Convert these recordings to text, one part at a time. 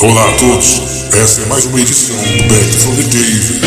Olá a todos, essa é mais uma edição do Back from the Dave.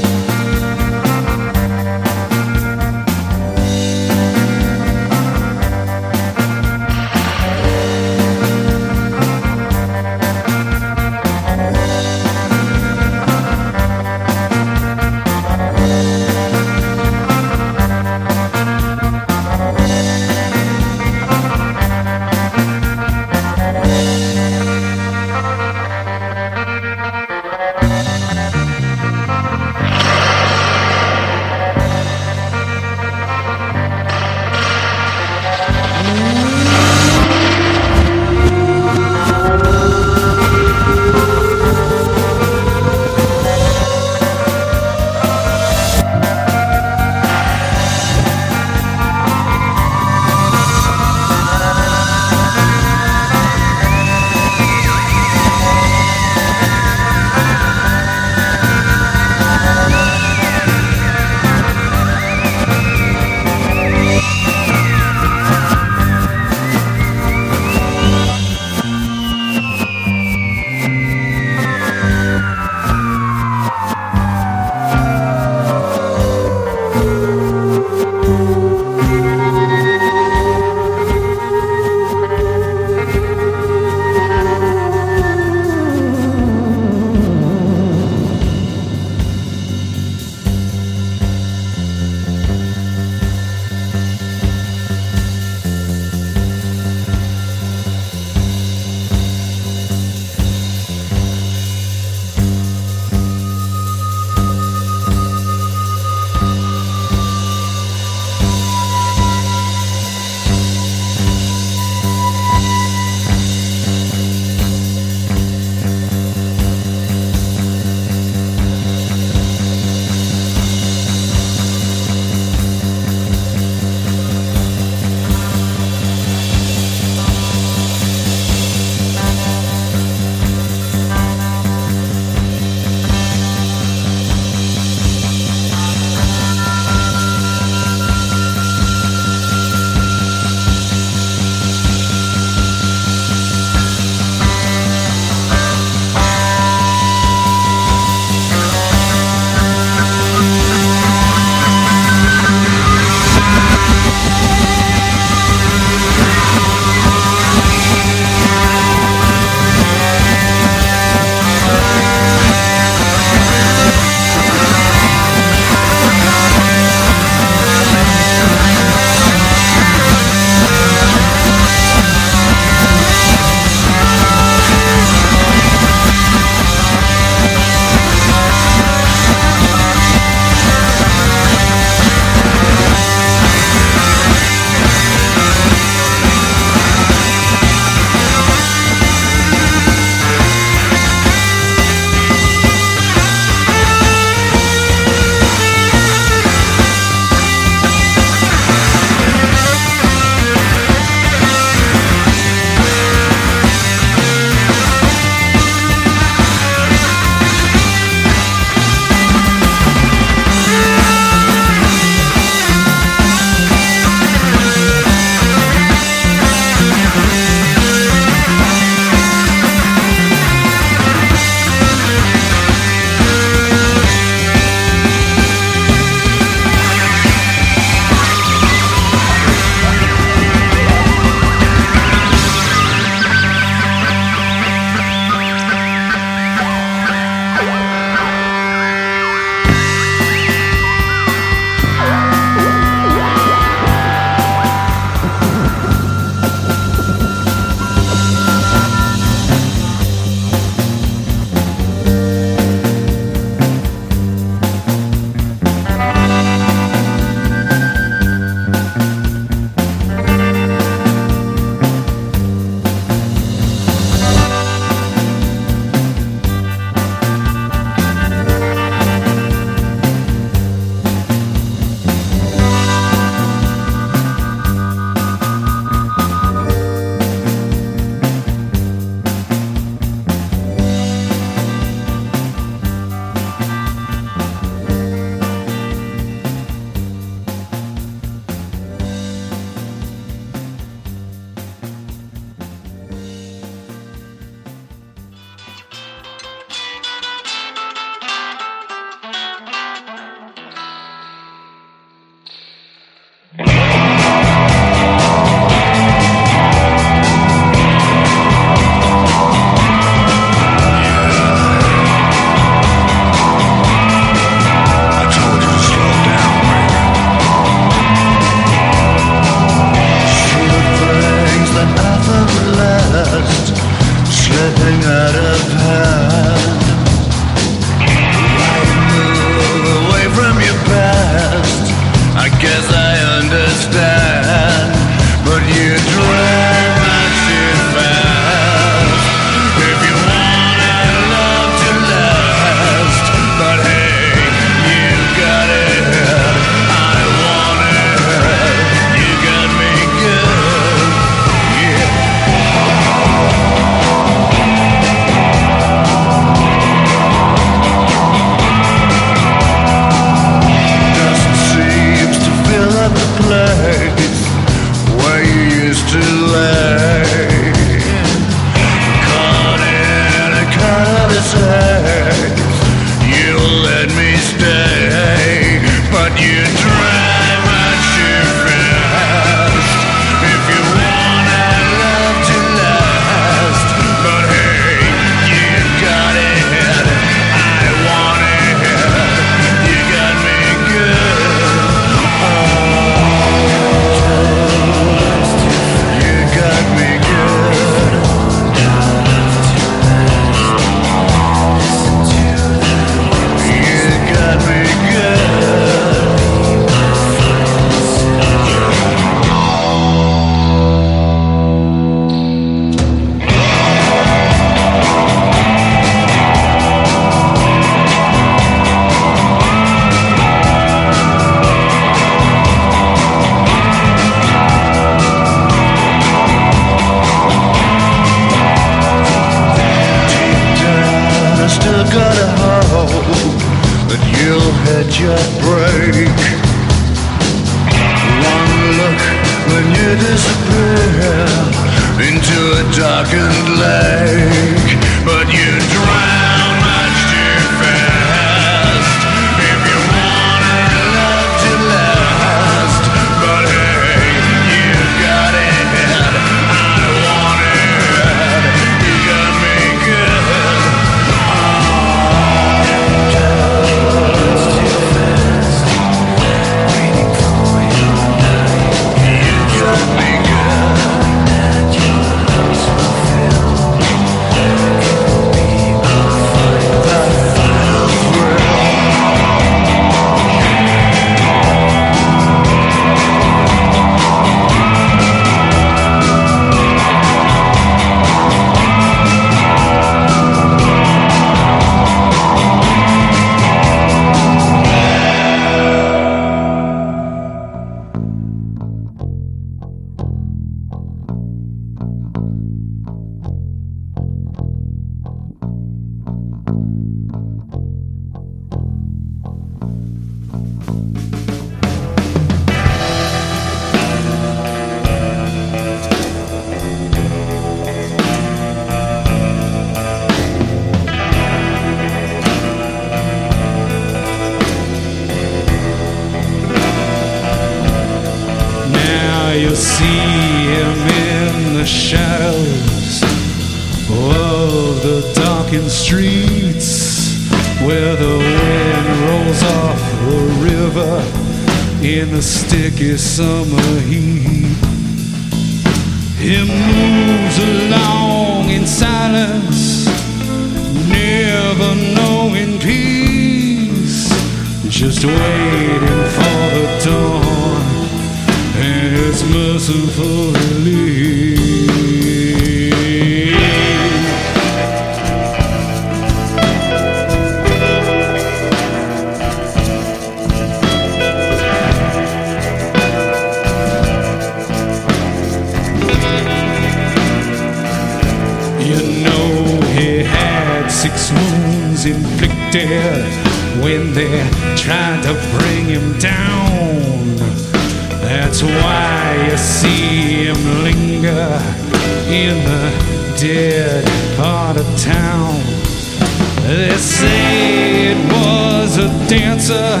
the dancer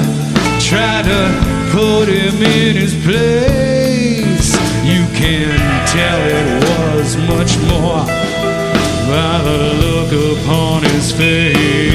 try to put him in his place. You can tell it was much more by the look upon his face.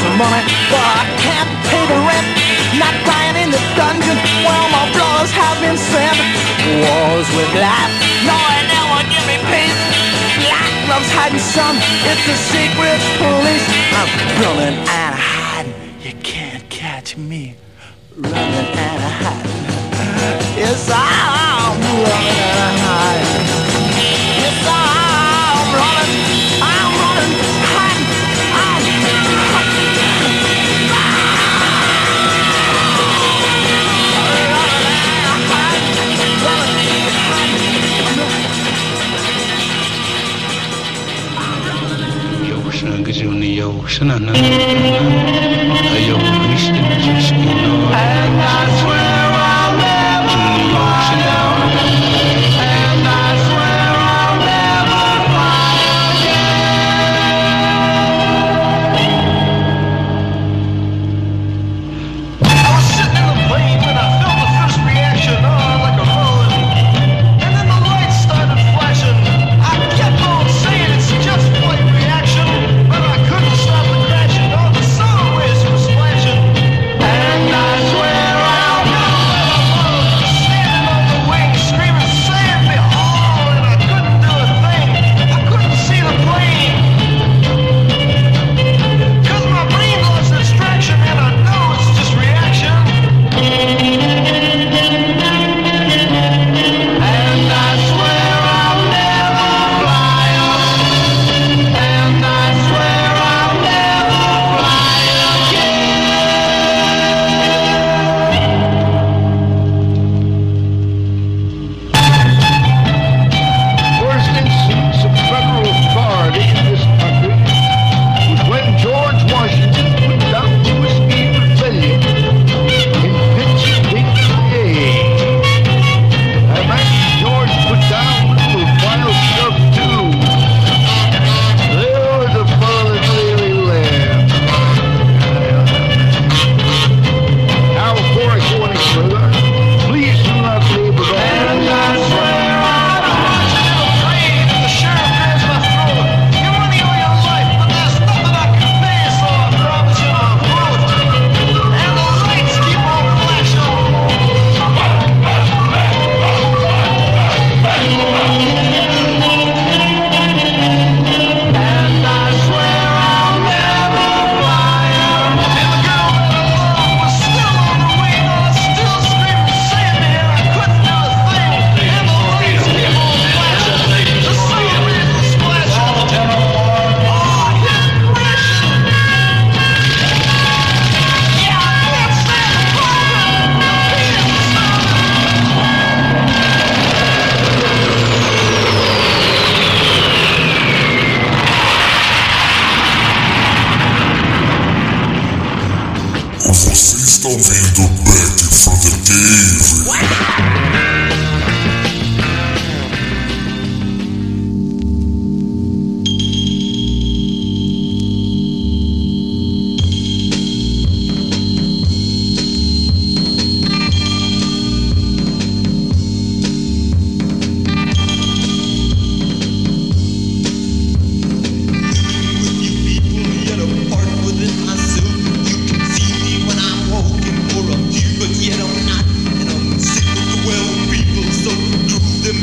some money, but I can't pay the rent. Not dying in the dungeon while my brothers have been sent. Wars with life, no one ever give me peace. Black love's hiding some, it's the secret police. I'm running and hiding, you can't catch me. Running and hiding. Ayo, Krishna, Krishna, Krishna.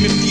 me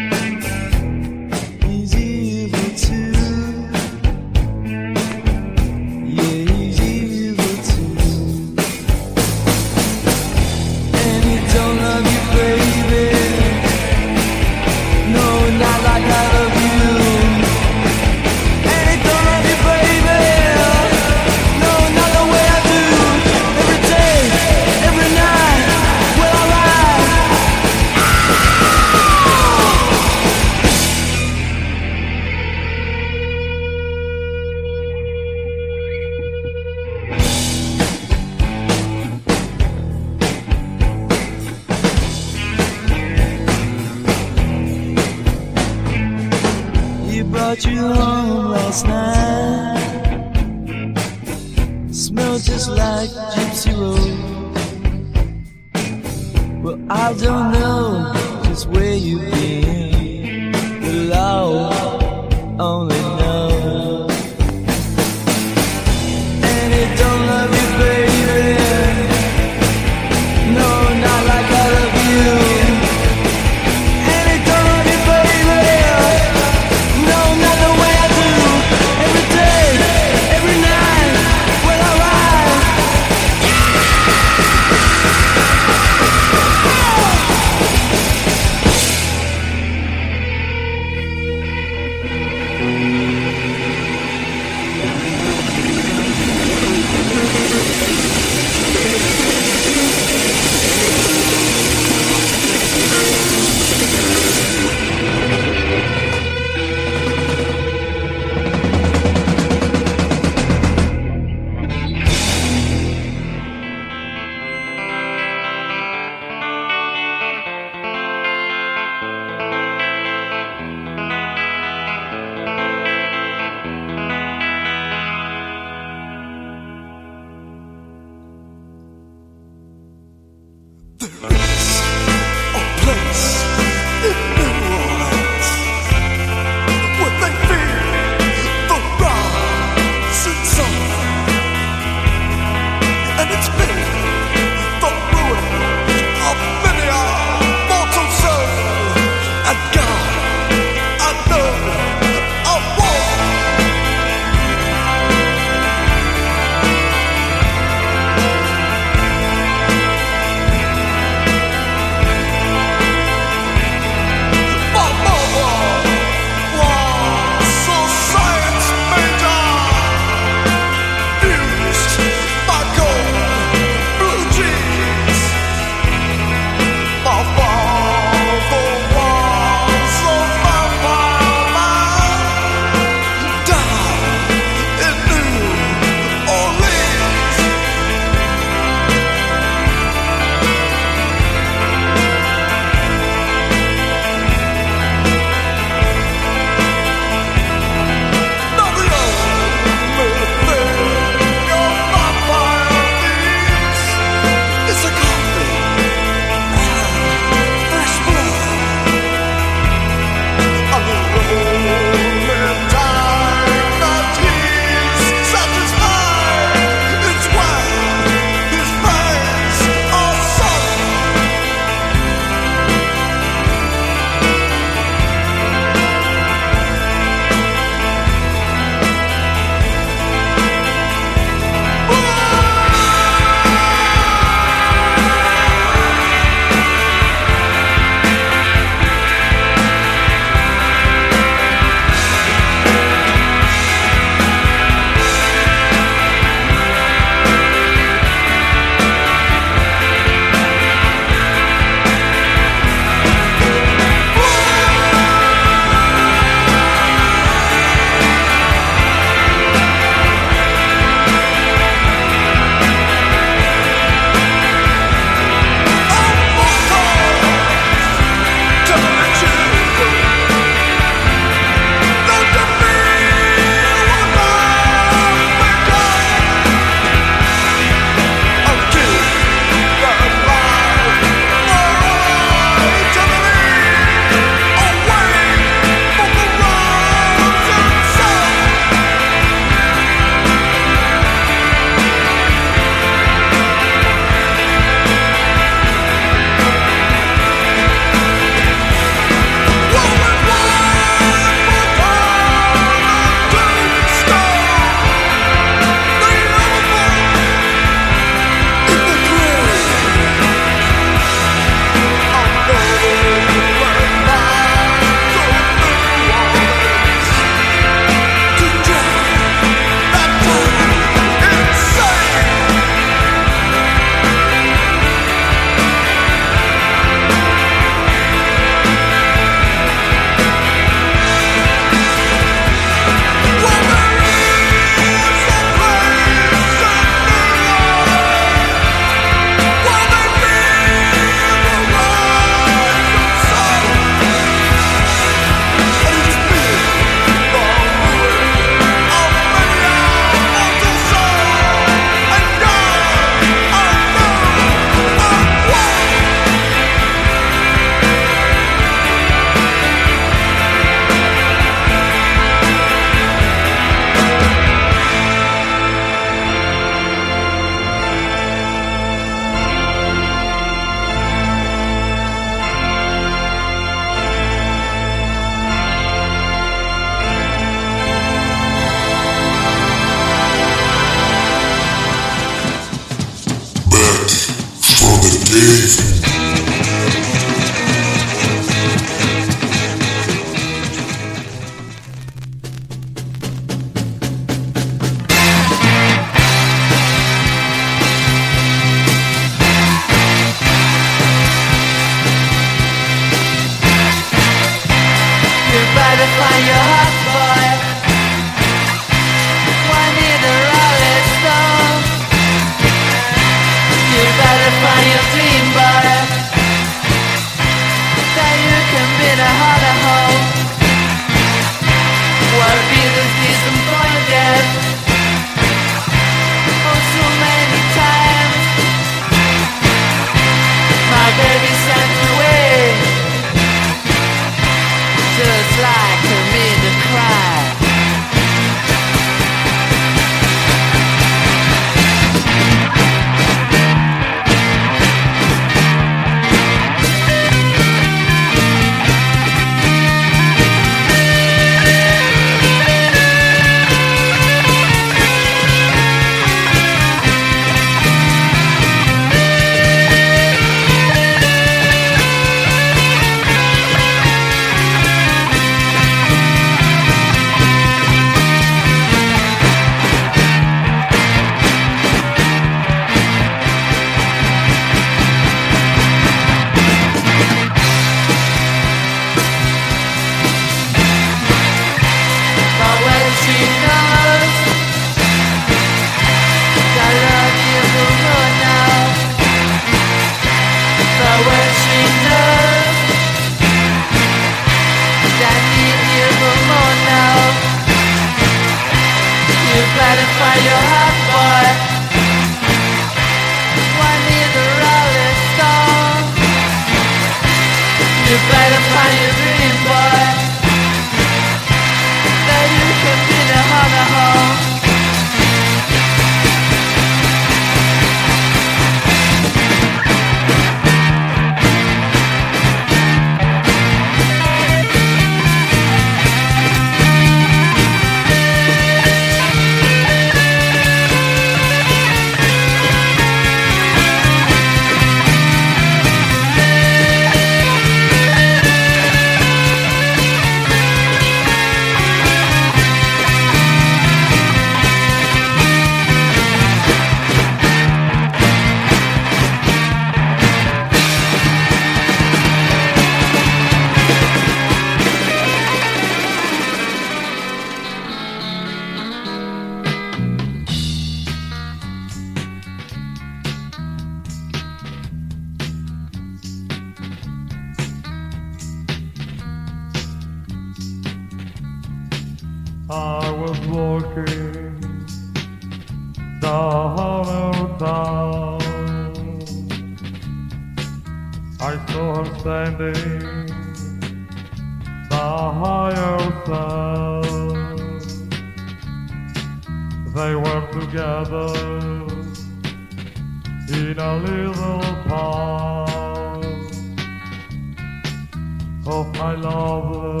Oh, my love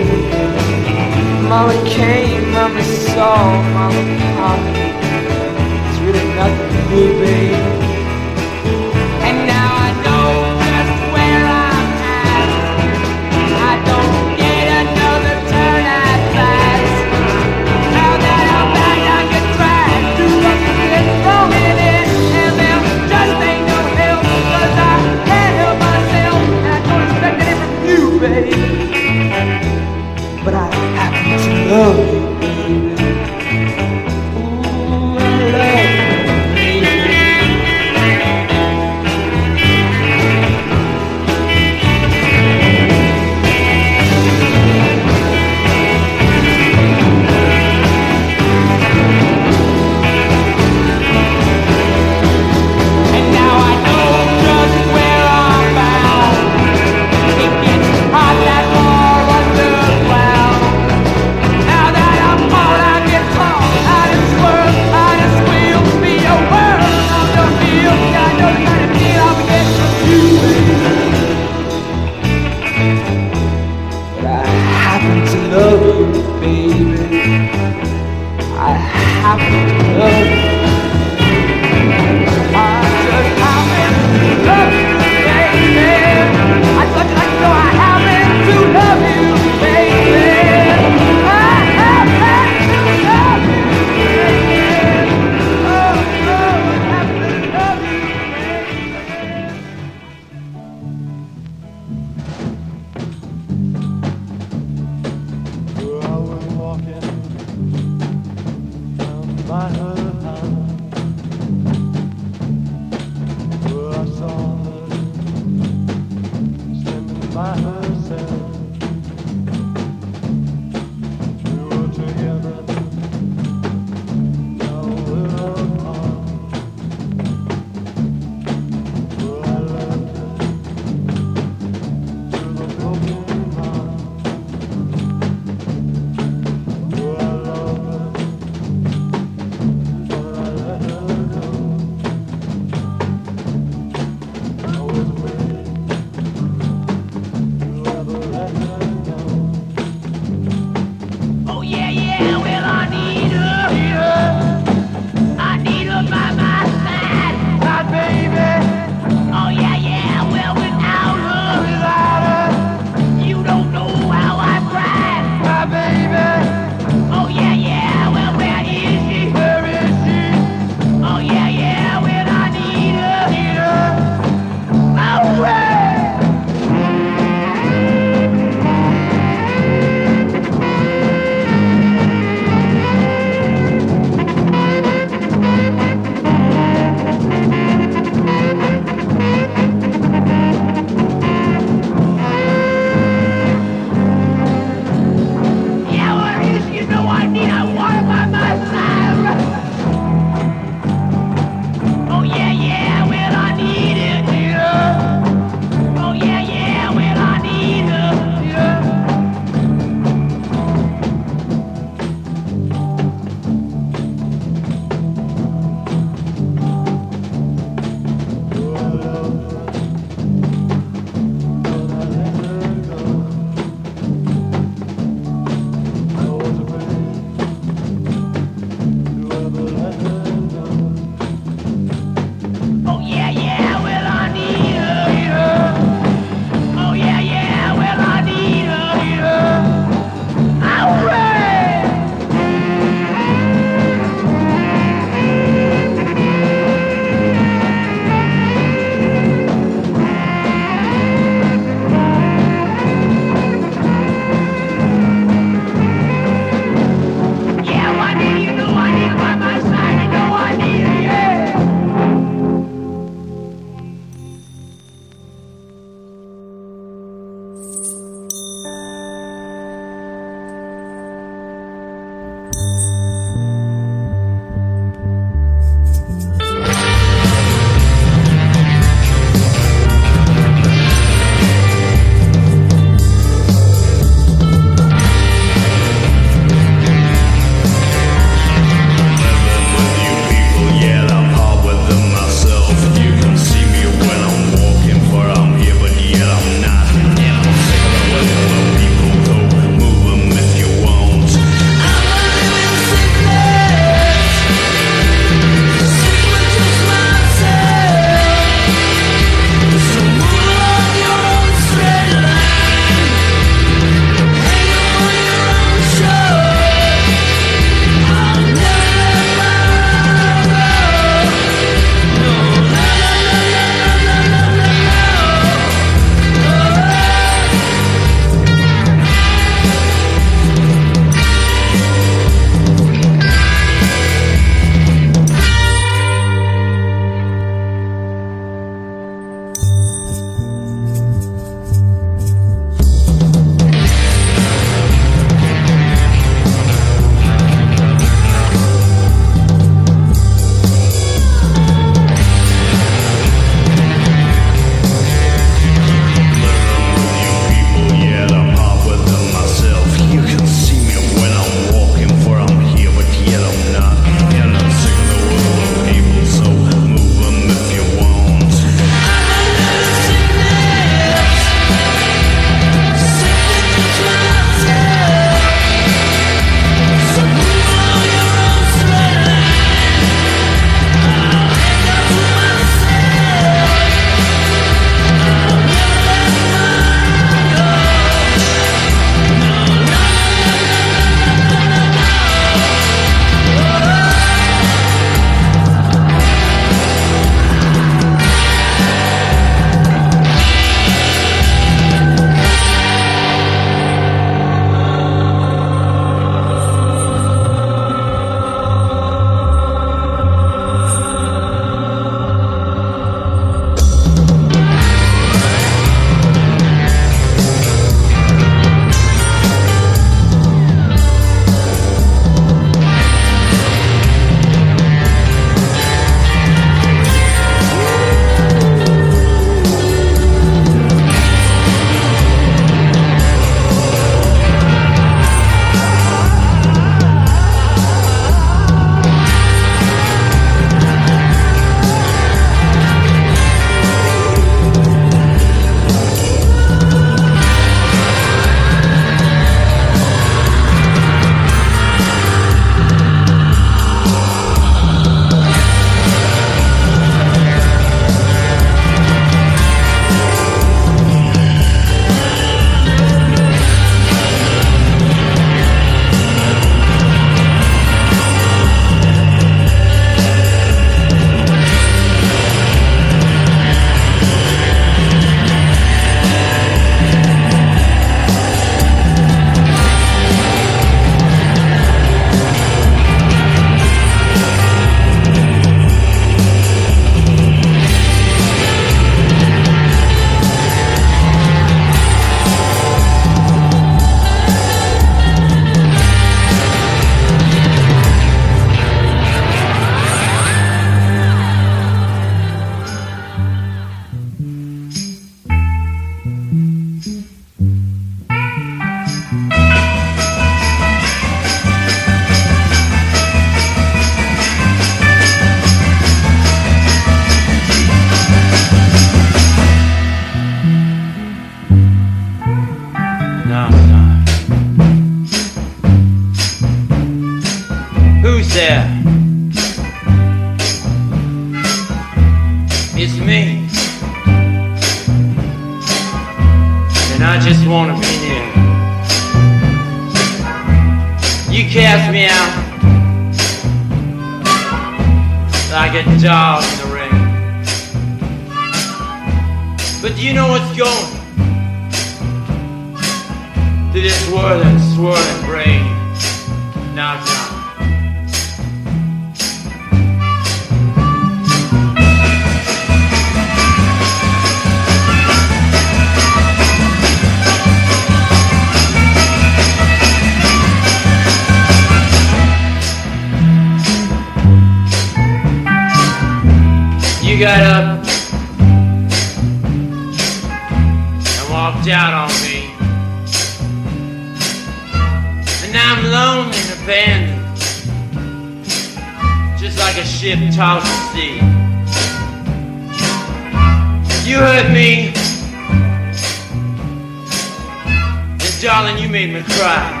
darling, you made me cry.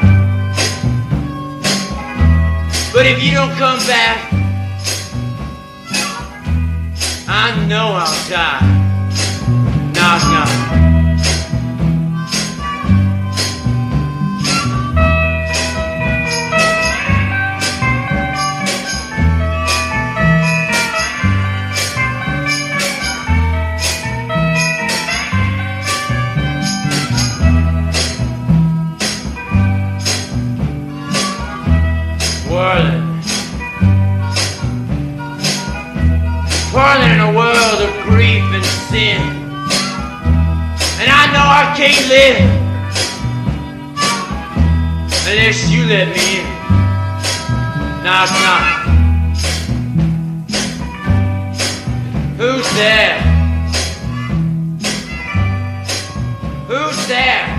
But if you don't come back, I know I'll die. Knock, knock. sin. And I know I can't live unless you let me in. No, it's not. Who's there? Who's there?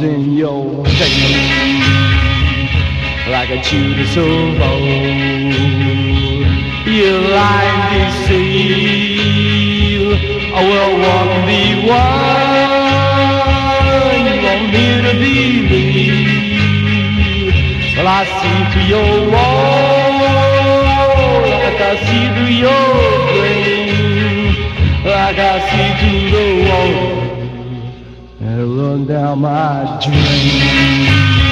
in your face like a Judas of old. You like deceive, I will walk the one you want me to be? Well, I see through your wall, like I see through your brain, like I see through the wall. Run down my drain.